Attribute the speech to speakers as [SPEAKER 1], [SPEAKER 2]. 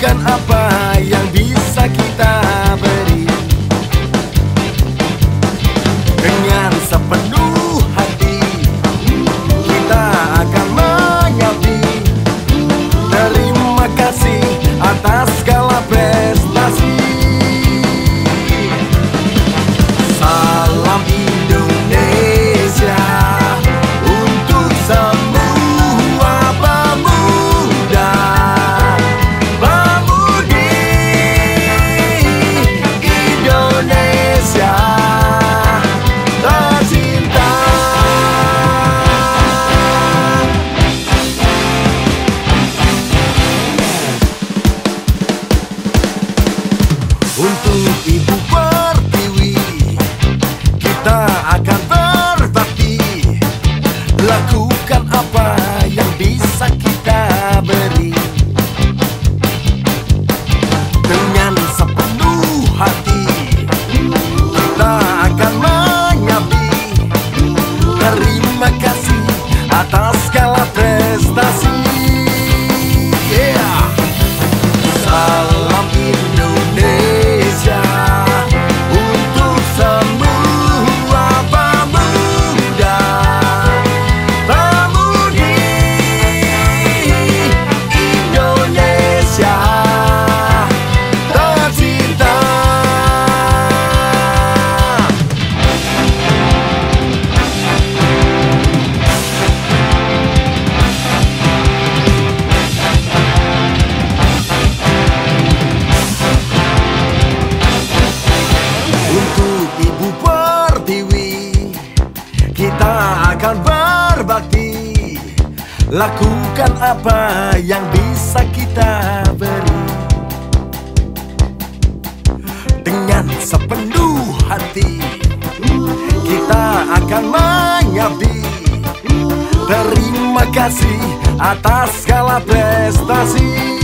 [SPEAKER 1] Bukan apa yang di tá a Akan berbakti. Lakukan apa yang bisa kita beri. Dengan sepenuh hati Kita akan mengabdi. Terima kasih atas segala prestasi